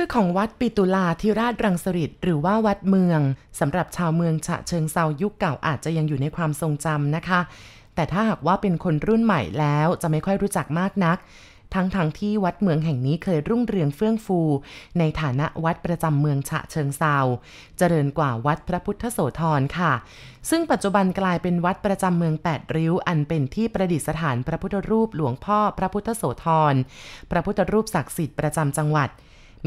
ชื่อของวัดปิตุลาธิราชรังสฤษหรือว่าวัดเมืองสำหรับชาวเมืองฉะเชิงเซายุคเก่าอาจจะยังอยู่ในความทรงจำนะคะ แต่ถ้าหากว่าเป็นคนรุ่นใหม่แล้วจะไม่ค่อยรู้จักมากนัก ทั้งๆทที่วัดเมืองแห่งนี้เคยรุ่งเรืองเฟื่องฟู ในฐานะวัดประจำเมืองฉะเชิงเซาเจริญกว่าวัดพระพุทธโสธรค่ะ ซึ่งปัจจุบันกลายเป็นวัดประจำเมืองแปดริ้ว อันเป็นที่ประดิษฐานพระพุทธรูปหลวงพ่อพระพุทธโสธร พระพุทธรูปศักดิ์สิทธิ์ประจำจังหวัด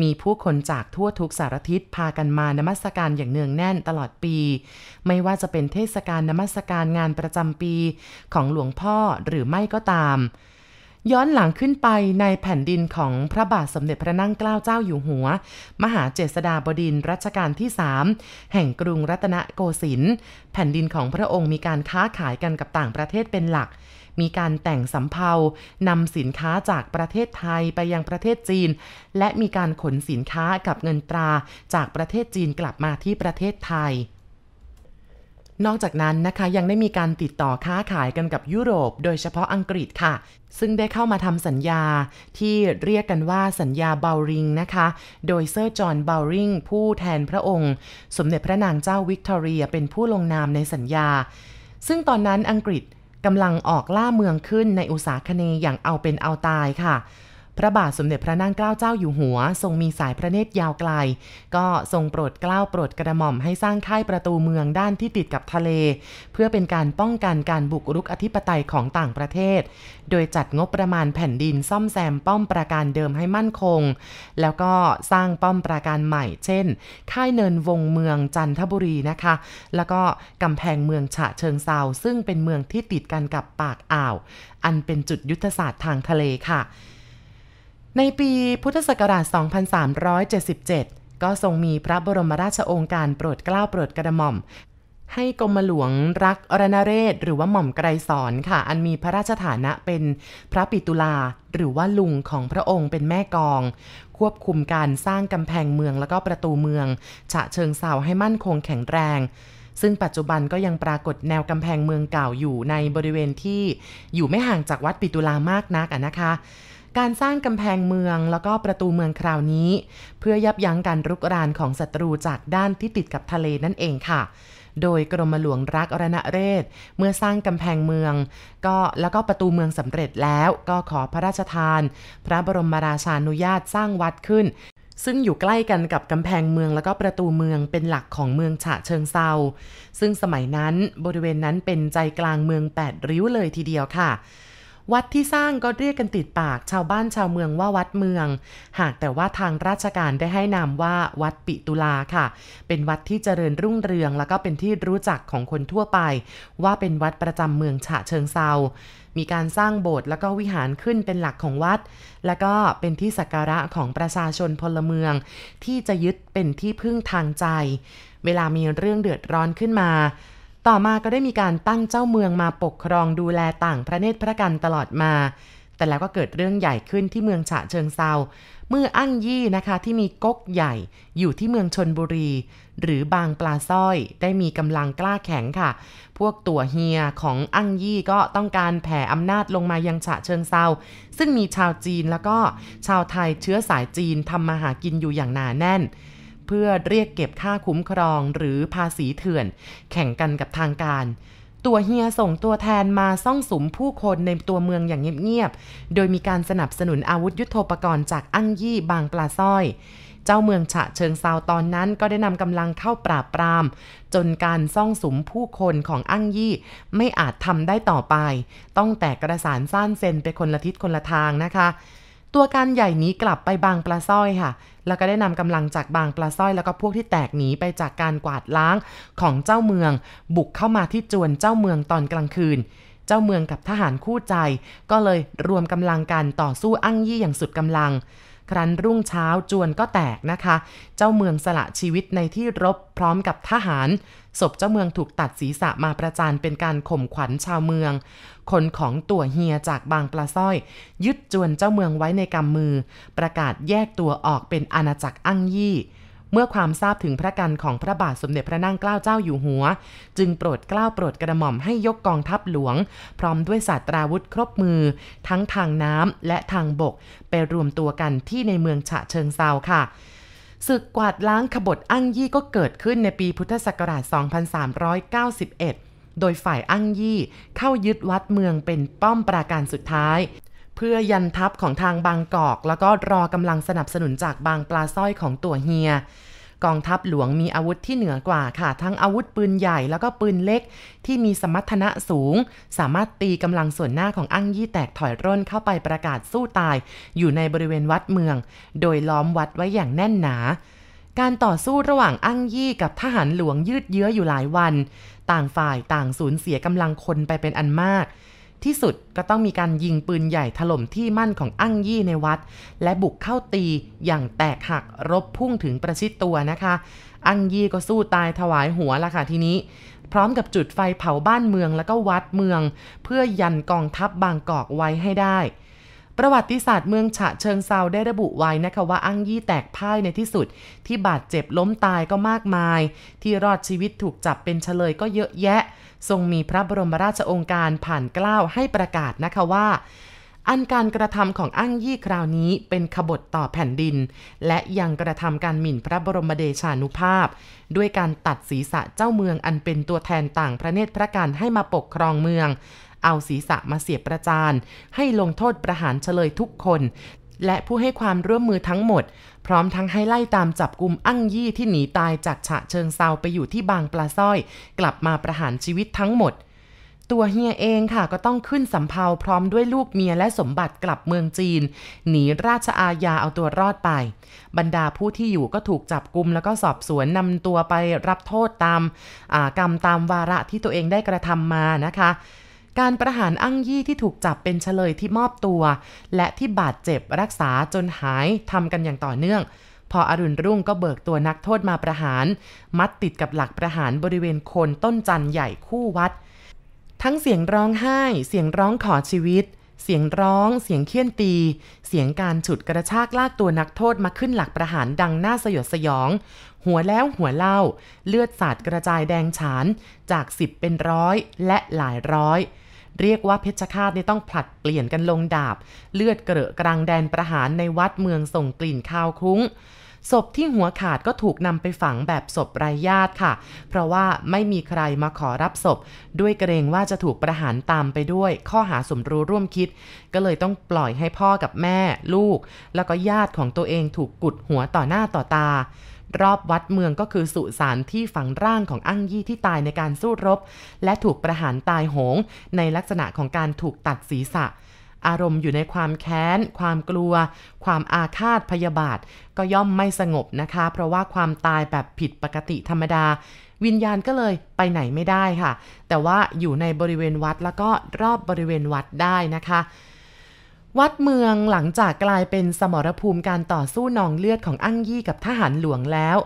มีผู้คนจากทั่วทุกสารทิศพากันมานมัสการอย่างเนืองแน่นตลอดปี ไม่ว่าจะเป็นเทศกาลนมัสการงานประจำปีของหลวงพ่อหรือไม่ก็ตาม ย้อนหลังขึ้นไปในแผ่นดินของพระบาทสมเด็จพระนั่งเกล้าเจ้าอยู่หัว มหาเจษฎาบดินรัชกาลที่สามแห่งกรุงรัตนโกสินทร์แผ่นดินของพระองค์มีการค้าขายกันกับต่างประเทศเป็นหลัก มีการแต่งสำเภานำสินค้าจากประเทศไทยไปยังประเทศจีน และมีการขนสินค้ากับเงินตราจากประเทศจีนกลับมาที่ประเทศไทยนอกจากนั้นนะคะยังได้มีการติดต่อค้าขายกันกับยุโรป โดยเฉพาะอังกฤษค่ะ ซึ่งได้เข้ามาทำสัญญาที่เรียกกันว่าสัญญาเบาว์ริงนะคะ โดยเซอร์จอห์นเบาว์ริงผู้แทนพระองค์ สมเด็จพระนางเจ้าวิกตอเรียเป็นผู้ลงนามในสัญญา ซึ่งตอนนั้นอังกฤษ กำลังออกล่าเมืองขึ้นในอุตสาคเนอย่างเอาเป็นเอาตายค่ะ ระบาทสมเด็จพระนางเกล้าเจ้าอยู่หัว ทรงมีสายพระเนตรยาวไกล ก็ทรงโปรดเกล้าโปรดกระหม่อมให้สร้างค่ายประตูเมืองด้านที่ติดกับทะเล เพื่อเป็นการป้องกันการบุกรุกอธิปไตยของต่างประเทศ โดยจัดงบประมาณแผ่นดินซ่อมแซมป้อมปราการเดิมให้มั่นคง แล้วก็สร้างป้อมปราการใหม่ เช่น ค่ายเนินวงเมืองจันทบุรีนะคะ แล้วก็กำแพงเมืองฉะเชิงเซาซึ่งเป็นเมืองที่ติดกันกับปากอ่าว อันเป็นจุดยุทธศาสตร์ทางทะเลค่ะ ในปีพุทธศักราช 2377 ก็ทรงมีพระบรมราชโองการโปรดเกล้าโปรดกระหม่อม ให้กรมหลวงรักอรณเรศ หรือว่าหม่อมไกรสอนค่ะ อันมีพระราชฐานะเป็นพระปิตุลา หรือว่าลุงของพระองค์เป็นแม่กอง ควบคุมการสร้างกำแพงเมืองแล้วก็ประตูเมือง ฉะเชิงเซาให้มั่นคงแข็งแรงซึ่งปัจจุบันก็ยังปรากฏแนวกำแพงเมืองเก่าอยู่ในบริเวณที่อยู่ไม่ห่างจากวัดปิตุลามากนักนะคะ การสร้างกำแพงเมืองแล้วก็ประตูเมืองคราวนี้ เพื่อยับยั้งการรุกรานของศัตรูจากด้านที่ติดกับทะเลนั่นเองค่ะโดยกรมหลวงรักอรณเรศ เมื่อสร้างกำแพงเมือง ก็แล้วก็ประตูเมืองสำเร็จแล้วก็ขอพระราชทาน พระบรมราชานุญาตสร้างวัดขึ้น ซึ่งอยู่ใกล้กันกับกำแพงเมืองแล้วก็ประตูเมืองเป็นหลักของเมืองฉะเชิงเซาซึ่งสมัยนั้นบริเวณนั้นเป็นใจกลางเมืองแปดริ้วเลยทีเดียวค่ะ วัดที่สร้างก็เรียกกันติดปากชาวบ้านชาวเมืองว่าวัดเมือง หากแต่ว่าทางราชการได้ให้นามว่าวัดปิตุลาค่ะ เป็นวัดที่เจริญรุ่งเรือง แล้วก็เป็นที่รู้จักของคนทั่วไป ว่าเป็นวัดประจำเมืองฉะเชิงเซามีการสร้างโบสถ์แล้วก็วิหารขึ้นเป็นหลักของวัด แล้วก็เป็นที่สักการะของประชาชนพลเมือง ที่จะยึดเป็นที่พึ่งทางใจ เวลามีเรื่องเดือดร้อนขึ้นมา ต่อมาก็ได้มีการตั้งเจ้าเมืองมาปกครองดูแลต่างพระเนตรพระกันตลอดมา แต่แล้วก็เกิดเรื่องใหญ่ขึ้นที่เมืองฉะเชิงเซา เมื่ออั้งยี่นะคะที่มีก๊กใหญ่อยู่ที่เมืองชนบุรี หรือบางปลาส้อยได้มีกำลังกล้าแข็งค่ะ พวกตัวเฮียของอั้งยี่ก็ต้องการแผ่อำนาจลงมายังฉะเชิงเซา ซึ่งมีชาวจีนแล้วก็ชาวไทยเชื้อสายจีนทำมาหากินอยู่อย่างหนาแน่น พื่อเรียกเก็บค่าคุ้มครองหรือภาษีเถื่อน แข่งกันกับทางการตัวเฮียส่งตัวแทนมาซ่องสุมผู้คนในตัวเมืองอย่างเงียบๆ โดยมีการสนับสนุนอาวุธยุโทโธปกรณ์จากอั้งยี่บางปลาส้อย เจ้าเมืองฉะเชิงเซาตอนนั้นก็ได้นำกำลังเข้าปราบปราม จนการซ่องสุมผู้คนของอั้งยี่ไม่อาจทำได้ต่อไป ต้องแตกกระสานสั้นเซนไปคนละทิศคนละทางนะคะ ตัวการใหญ่นี้กลับไปบางปลาส้อยค่ะ แล้วก็ได้นำกำลังจากบางปลาส้อย แล้วก็พวกที่แตกหนีไปจากการกวาดล้างของเจ้าเมือง บุกเข้ามาที่จวนเจ้าเมืองตอนกลางคืน เจ้าเมืองกับทหารคู่ใจ ก็เลยรวมกำลังกันต่อสู้อั้งยี่อย่างสุดกำลัง ครั้นรุ่งเช้าจวนก็แตกนะคะ เจ้าเมืองสละชีวิตในที่รบพร้อมกับทหาร ศพเจ้าเมืองถูกตัดศีรษะมาประจานเป็นการข่มขวัญชาวเมือง คนของตัวเฮียจากบางปลาส้อย ยึดจวนเจ้าเมืองไว้ในกำมือ ประกาศแยกตัวออกเป็นอาณาจักรอั้งยี่ เมื่อความทราบถึงพระกันของพระบาทสมเด็จพระนั่งเกล้าเจ้าอยู่หัว จึงโปรดเกล้าโปรดกระหม่อมให้ยกกองทัพหลวง พร้อมด้วยศาสตราวุธครบมือ ทั้งทางน้ำและทางบก ไปรวมตัวกันที่ในเมืองฉะเชิงเซาค่ะศึกกวาดล้างขบฏอั้งยี่ก็เกิดขึ้นในปีพุทธศักราช 2391 โดยฝ่ายอั้งยี่เข้ายึดวัดเมืองเป็นป้อมปราการสุดท้าย พื่อยันทัพของทางบางกอก แล้วก็รอกำลังสนับสนุนจากบางปลาสร้อยของตัวเฮีย กองทัพหลวงมีอาวุธที่เหนือกว่าค่ะ ทั้งอาวุธปืนใหญ่แล้วก็ปืนเล็กที่มีสมรรถนะสูง สามารถตีกำลังส่วนหน้าของอั้งยี่แตกถอยร่นเข้าไปประกาศสู้ตาย อยู่ในบริเวณวัดเมือง โดยล้อมวัดไว้อย่างแน่นหนาการต่อสู้ระหว่างอั้งยี่กับทหารหลวงยืดเยื้ออยู่หลายวัน ต่างฝ่ายต่างสูญเสียกำลังคนไปเป็นอันมาก ที่สุดก็ต้องมีการยิงปืนใหญ่ถล่มที่มั่นของอั้งยี่ในวัด และบุกเข้าตีอย่างแตกหักรบพุ่งถึงประชิดตัวนะคะ อั้งยี่ก็สู้ตายถวายหัวละค่ะทีนี้ พร้อมกับจุดไฟเผาบ้านเมืองแล้วก็วัดเมือง เพื่อยันกองทัพบบางกอกไว้ให้ได้ ประวัติศาสตร์เมืองฉะเชิงเซาได้ระบุไว้นะคะว่าอั้งยี่แตกพ่ายในที่สุด ที่บาดเจ็บล้มตายก็มากมาย ที่รอดชีวิตถูกจับเป็นเฉลยก็เยอะแยะ ทรงมีพระบรมราชองค์การผ่านกล้าวให้ประกาศนะคะว่าอันการกระทำของอั้งยี่คราวนี้เป็นขบฏต่อแผ่นดิน และยังกระทำการหมิ่นพระบรมเดชานุภาพ ด้วยการตัดศีรษะเจ้าเมืองอันเป็นตัวแทนต่างพระเนตรพระการให้มาปกครองเมือง เอาศีรษะมาเสียบประจาน ให้ลงโทษประหารเฉลยทุกคน และผู้ให้ความร่วมมือทั้งหมด พร้อมทั้งให้ไล่ตามจับกลุ่มอั้งยี่ที่หนีตายจากฉะเชิงเซาไปอยู่ที่บางปลาสร้อย กลับมาประหารชีวิตทั้งหมด ตัวเฮียเองค่ะก็ต้องขึ้นสำเภาพร้อมด้วยลูกเมียและสมบัติกลับเมืองจีน หนีราชอาญาเอาตัวรอดไป บรรดาผู้ที่อยู่ก็ถูกจับกลุ่มแล้วก็สอบสวนนำตัวไปรับโทษตามกรรมตามวาระที่ตัวเองได้กระทำมานะคะ การประหารอั้งยี่ที่ถูกจับเป็นเฉลยที่มอบตัว และที่บาดเจ็บรักษาจนหายทำกันอย่างต่อเนื่อง พออรุณรุ่งก็เบิกตัวนักโทษมาประหาร มัดติดกับหลักประหารบริเวณโคนต้นจันใหญ่คู่วัด ทั้งเสียงร้องไห้ เสียงร้องขอชีวิต เสียงร้อง เสียงเคี่ยนตี เสียงการฉุดกระชากลากตัวนักโทษมาขึ้นหลักประหารดังหน้าสยดสยอง หัวแล้วหัวเล่า เลือดสาดกระจายแดงฉาน จากสิบเป็นร้อยและหลายร้อย เรียกว่าเพชฌฆาตนี่ต้องผลัดเปลี่ยนกันลงดาบ เลือดเกลอะกลางแดนประหารในวัดเมืองส่งกลิ่นคาวคุ้ง ศพที่หัวขาดก็ถูกนำไปฝังแบบศพไร้ญาติค่ะ เพราะว่าไม่มีใครมาขอรับศพ ด้วยเกรงว่าจะถูกประหารตามไปด้วยข้อหาสมรู้ร่วมคิด ก็เลยต้องปล่อยให้พ่อกับแม่ ลูก แล้วก็ญาติของตัวเองถูกกุดหัวต่อหน้าต่อตารอบวัดเมืองก็คือสุสานที่ฝังร่างของอั้งยี่ที่ตายในการสู้รบ และถูกประหารตายโหง ในลักษณะของการถูกตัดศีรษะ อารมณ์อยู่ในความแค้น ความกลัว ความอาฆาตพยาบาท ก็ย่อมไม่สงบนะคะ เพราะว่าความตายแบบผิดปกติธรรมดา วิญญาณก็เลยไปไหนไม่ได้ค่ะ แต่ว่าอยู่ในบริเวณวัดแล้วก็รอบบริเวณวัดได้นะคะวัดเมืองหลังจากกลายเป็นสมรภูมิการต่อสู้นองเลือดของอั้งยี่กับทหารหลวงแล้ว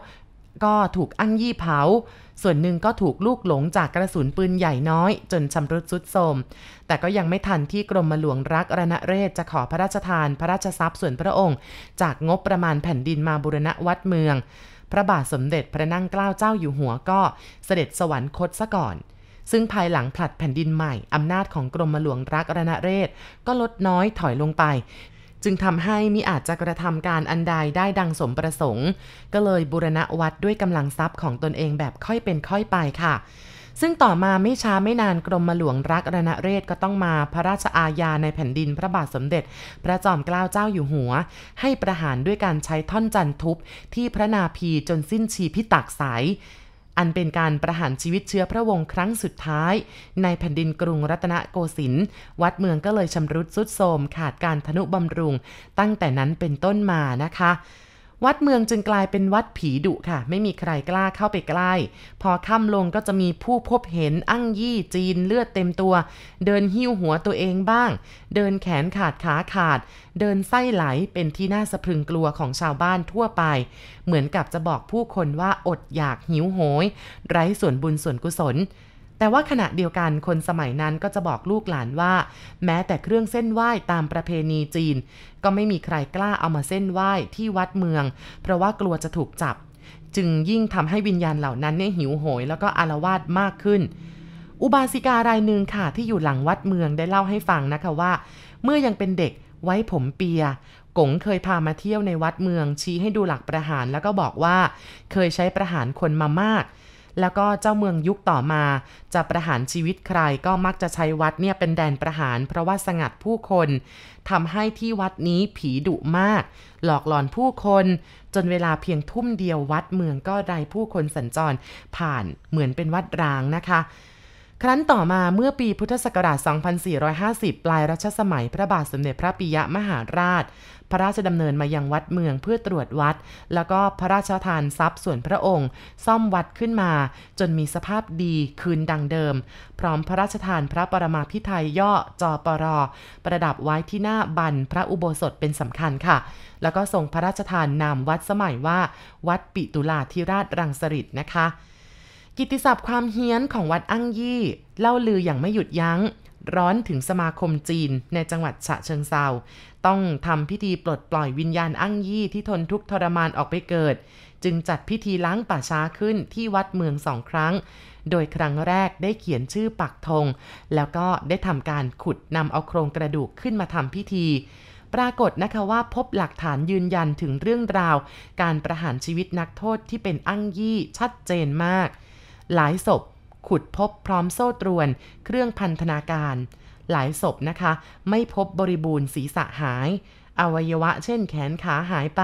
ก็ถูกอั้งยี่เผา ส่วนหนึ่งก็ถูกลูกหลงจากกระสุนปืนใหญ่น้อย จนชำรุดสุดโทมแต่ก็ยังไม่ทันที่กรมหลวงรักรณเรศจะขอพระราชทาน พระราชทรัพย์ส่วนพระองค์ จากงบประมาณแผ่นดินมาบุรณะวัดเมือง พระบาทสมเด็จพระนั่งเกล้าเจ้าอยู่หัวก็เสด็จสวรรคตซะก่อน ซึ่งภายหลังผลัดแผ่นดินใหม่อำนาจของกรมหลวงรักรณเรศก็ลดน้อยถอยลงไป จึงทำให้มิอาจจะกระทำการอันใดได้ดังสมประสงค์ ก็เลยบูรณะวัดด้วยกำลังทรัพย์ของตนเองแบบค่อยเป็นค่อยไปค่ะ ซึ่งต่อมาไม่ช้าไม่นานกรมหลวงรักรณเรศก็ต้องมาพระราชอาญาในแผ่นดินพระบาทสมเด็จ พระจอมเกล้าเจ้าอยู่หัว ให้ประหารด้วยการใช้ท่อนจันทุบที่พระนาภีจนสิ้นชีพิตักสาย อันเป็นการประหารชีวิตเชื้อพระวงศ์ครั้งสุดท้าย ในแผ่นดินกรุงรัตนโกสินทร์วัดเมืองก็เลยชำรุดสุดโทรมขาดการทนุบำรุง ตั้งแต่นั้นเป็นต้นมานะคะ วัดเมืองจึงกลายเป็นวัดผีดุค่ะ ไม่มีใครกล้าเข้าไปใกล้ พอค่ำลงก็จะมีผู้พบเห็นอั้งยี่จีนเลือดเต็มตัว เดินหิ้วหัวตัวเองบ้าง เดินแขนขาดขาขาด เดินไส้ไหลเป็นที่น่าสะพรึงกลัวของชาวบ้านทั่วไป เหมือนกับจะบอกผู้คนว่าอดอยากหิวโหย ไร้ส่วนบุญส่วนกุศล แต่ว่าขณะเดียวกันคนสมัยนั้นก็จะบอกลูกหลานว่า แม้แต่เครื่องเส้นไหว้ตามประเพณีจีน ก็ไม่มีใครกล้าเอามาเส้นไหว้ที่วัดเมือง เพราะว่ากลัวจะถูกจับ จึงยิ่งทำให้วิญญาณเหล่านั้นเนี่ยหิวโหย แล้วก็อารวาสมากขึ้น อุบาสิการายหนึ่งค่ะที่อยู่หลังวัดเมืองได้เล่าให้ฟังนะคะว่า เมื่อยังเป็นเด็กไว้ผมเปียกงเคยพามาเที่ยวในวัดเมืองชี้ให้ดูหลักประหารแล้วก็บอกว่า เคยใช้ประหารคนมามาก แล้วก็เจ้าเมืองยุคต่อมา จะประหารชีวิตใครก็มักจะใช้วัดเนี่ยเป็นแดนประหาร เพราะว่าสงัดผู้คนทำให้ที่วัดนี้ผีดุมาก หลอกหลอนผู้คนจนเวลาเพียงทุ่มเดียววัดเมืองก็ไร้ผู้คนสัญจรผ่านเหมือนเป็นวัดร้างนะคะ ครั้นต่อมาเมื่อปีพุทธศักราช 2450 ปลายรัชสมัยพระบาทสมเด็จพระปิยมหาราช พระราชดำเนินมายังวัดเมืองเพื่อตรวจวัด แล้วก็พระราชทานทรัพย์ส่วนพระองค์ ซ่อมวัดขึ้นมา จนมีสภาพดีคืนดังเดิม พร้อมพระราชทานพระปรมาภิไธยย่อจอปรประดับไว้ที่หน้าบันพระอุโบสถเป็นสำคัญค่ะ แล้วก็ทรงพระราชทานนามวัดสมัยว่า วัดปิตุลาธิราชรังสฤษนะคะ กิติศัพท์ความเฮี้ยนของวัดอั้งยี่ เล่าลืออย่างไม่หยุดยัง้ง ร้อนถึงสมาคมจีนในจังหวัดฉะเชิงเซาต้องทำพิธีปลดปล่อยวิญญาณอั้งยี่ที่ทนทุกข์ทรมานออกไปเกิด จึงจัดพิธีล้างป่าช้าขึ้นที่วัดเมืองสองครั้ง โดยครั้งแรกได้เขียนชื่อปักธง แล้วก็ได้ทำการขุดนำเอาโครงกระดูกขึ้นมาทำพิธีปรากฏนะคะว่าพบหลักฐานยืนยันถึงเรื่องราว การประหารชีวิตนักโทษที่เป็นอั้งยี่ชัดเจนมาก หลายศพ ขุดพบพร้อมโซ่ตรวน เครื่องพันธนาการ หลายศพนะคะ ไม่พบบริบูรณ์ศีรษะหาย อวัยวะเช่นแขนขาหายไป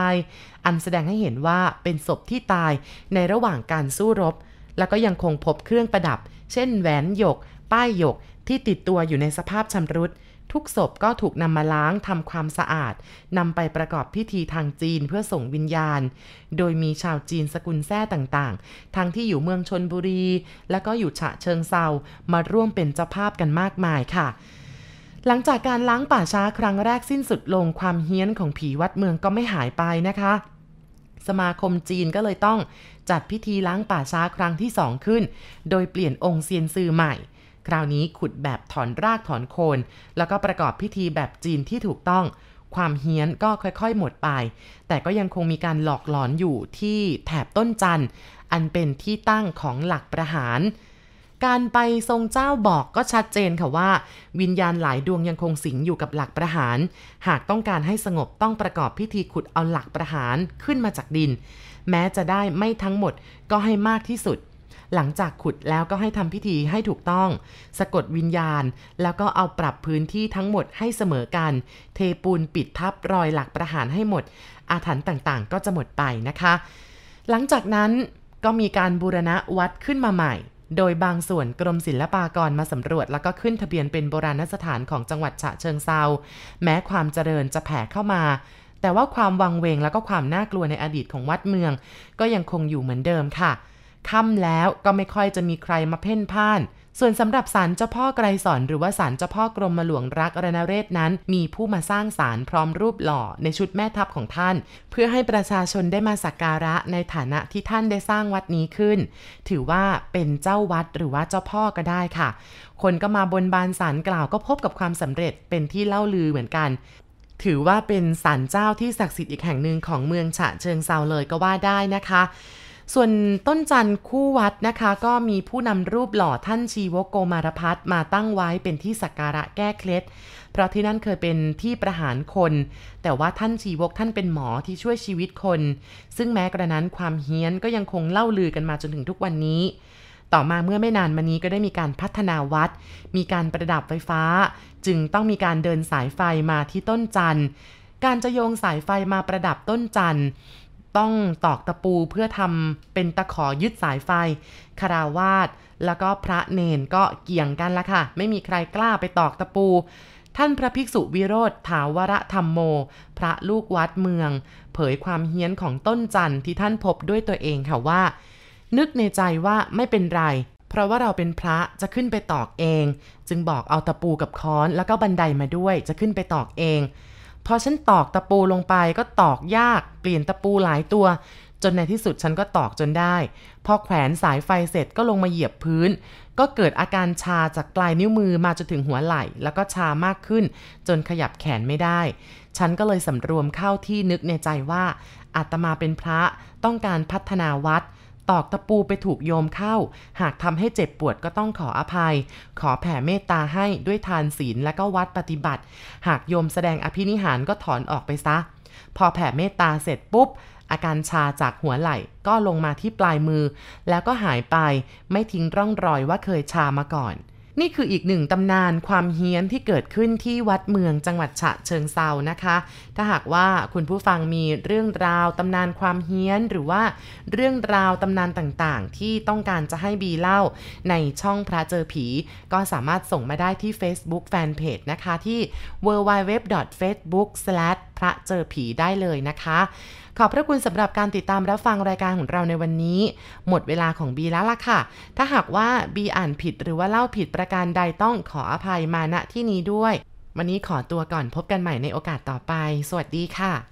อันแสดงให้เห็นว่าเป็นศพที่ตายในระหว่างการสู้รบ แล้วก็ยังคงพบเครื่องประดับ เช่นแหวนหยก ป้ายหยกที่ติดตัวอยู่ในสภาพชำรุด ทุกศพก็ถูกนำมาล้างทำความสะอาดนำไปประกอบพิธีทางจีนเพื่อส่งวิญญาณ โดยมีชาวจีนสกุลแท้ต่างๆ ทั้งที่อยู่เมืองชนบุรี และก็อยู่ฉะเชิงเซามาร่วมเป็นเจ้าภาพกันมากมายค่ะหลังจากการล้างป่าช้าครั้งแรกสิ้นสุดลงความเฮี้ยนของผีวัดเมืองก็ไม่หายไปนะคะ สมาคมจีนก็เลยต้องจัดพิธีล้างป่าช้าครั้งที่สองขึ้น โดยเปลี่ยนองค์เซียนซือใหม่ คราวนี้ขุดแบบถอนรากถอนโคน แล้วก็ประกอบพิธีแบบจีนที่ถูกต้อง ความเฮี้ยนก็ค่อยๆ หมดไป แต่ก็ยังคงมีการหลอกหลอนอยู่ที่แถบต้นจันทร์อันเป็นที่ตั้งของหลักประหาร การไปทรงเจ้าบอกก็ชัดเจนค่ะว่า วิญญาณหลายดวงยังคงสิงอยู่กับหลักประหาร หากต้องการให้สงบต้องประกอบพิธีขุดเอาหลักประหารขึ้นมาจากดิน แม้จะได้ไม่ทั้งหมดก็ให้มากที่สุด หลังจากขุดแล้วก็ให้ทำพิธีให้ถูกต้อง สะกดวิญญาณ แล้วก็เอาปรับพื้นที่ทั้งหมดให้เสมอกัน เทปูนปิดทับรอยหลักประหารให้หมด อาถรรพ์ต่างๆ ก็จะหมดไปนะคะ หลังจากนั้นก็มีการบูรณะวัดขึ้นมาใหม่ โดยบางส่วนกรมศิลปากรมาสำรวจ แล้วก็ขึ้นทะเบียนเป็นโบราณสถานของจังหวัดฉะเชิงเซา แม้ความเจริญจะแผ่เข้ามาแต่ว่าความวังเวงแล้วก็ความน่ากลัวในอดีตของวัดเมือง ก็ยังคงอยู่เหมือนเดิมค่ะ ค่ำแล้วก็ไม่ค่อยจะมีใครมาเพ่นพ่าน ส่วนสำหรับศาลเจ้าพ่อไกรสอนหรือว่าศาลเจ้าพ่อกรมหลวงรักรณเรศนั้น มีผู้มาสร้างศาลพร้อมรูปหล่อในชุดแม่ทัพของท่าน เพื่อให้ประชาชนได้มาสักการะในฐานะที่ท่านได้สร้างวัดนี้ขึ้น ถือว่าเป็นเจ้าวัดหรือว่าเจ้าพ่อก็ได้ค่ะ คนก็มาบนบานศาลกล่าวก็พบกับความสำเร็จเป็นที่เล่าลือเหมือนกันถือว่าเป็นศาลเจ้าที่ศักดิ์สิทธิ์อีกแห่งหนึ่งของเมืองฉะเชิงเซาเลยก็ว่าได้นะคะ ส่วนต้นจันทร์คู่วัดนะคะ ก็มีผู้นำรูปหล่อท่านชีวโกมารพัฒมาตั้งไว้เป็นที่สักการะแก้เคล็ด เพราะที่นั่นเคยเป็นที่ประหารคน แต่ว่าท่านชีวกท่านเป็นหมอที่ช่วยชีวิตคน ซึ่งแม้กระนั้นความเฮี้ยนก็ยังคงเล่าลือกันมาจนถึงทุกวันนี้ต่อมาเมื่อไม่นานมานี้ก็ได้มีการพัฒนาวัด มีการประดับไฟฟ้า จึงต้องมีการเดินสายไฟมาที่ต้นจันทร์ การจะโยงสายไฟมาประดับต้นจันทร์ ต้องตอกตะปูเพื่อทำเป็นตะขอยึดสายไฟคาราวาสแล้วก็พระเนนก็เกี่ยงกันละค่ะ ไม่มีใครกล้าไปตอกตะปู ท่านพระภิกษุวิโรธถาวรธรรมโม พระลูกวัดเมือง เผยความเฮี้ยนของต้นจันทร์ที่ท่านพบด้วยตัวเองค่ะว่า นึกในใจว่าไม่เป็นไร เพราะว่าเราเป็นพระจะขึ้นไปตอกเอง จึงบอกเอาตะปูกับค้อนแล้วก็บันไดมาด้วยจะขึ้นไปตอกเอง อฉันตอกตะปูลงไปก็ตอกยากเปลี่ยนตะปูหลายตัว จนในที่สุดฉันก็ตอกจนได้ พอแขวนสายไฟเสร็จก็ลงมาเหยียบพื้น ก็เกิดอาการชาจากปลายนิ้วมือมาจนถึงหัวไหล่ แล้วก็ชามากขึ้น จนขยับแขนไม่ได้ ฉันก็เลยสำรวมเข้าที่นึกในใจว่าอาตมาเป็นพระต้องการพัฒนาวัด ตอกตะปูไปถูกโยมเข้า หากทำให้เจ็บปวดก็ต้องขออภัย ขอแผ่เมตตาให้ด้วยทานศีลและก็วัดปฏิบัติ หากโยมแสดงอภินิหารก็ถอนออกไปซะ พอแผ่เมตตาเสร็จปุ๊บ อาการชาจากหัวไหล่ก็ลงมาที่ปลายมือ แล้วก็หายไปไม่ทิ้งร่องรอยว่าเคยชามาก่อน นี่คืออีกหนึ่งตำนานความเฮี้ยนที่เกิดขึ้นที่วัดเมืองจังหวัดฉะเชิงเซานะคะ ถ้าหากว่าคุณผู้ฟังมีเรื่องราวตำนานความเฮี้ยนหรือว่าเรื่องราวตำนานต่างๆ ที่ต้องการจะให้บีเล่าในช่องพระเจอผี ก็สามารถส่งมาได้ที่ Facebook Fanpage นะคะที่ www.facebook/ ระเจอผีได้เลยนะคะ ขอบพระคุณสำหรับการติดตามรับฟังรายการของเราในวันนี้ หมดเวลาของบีแล้วล่ะค่ะ ถ้าหากว่าบีอ่านผิดหรือว่าเล่าผิดประการใดต้องขออภัยมาณที่นี้ด้วย วันนี้ขอตัวก่อนพบกันใหม่ในโอกาสต่อไป สวัสดีค่ะ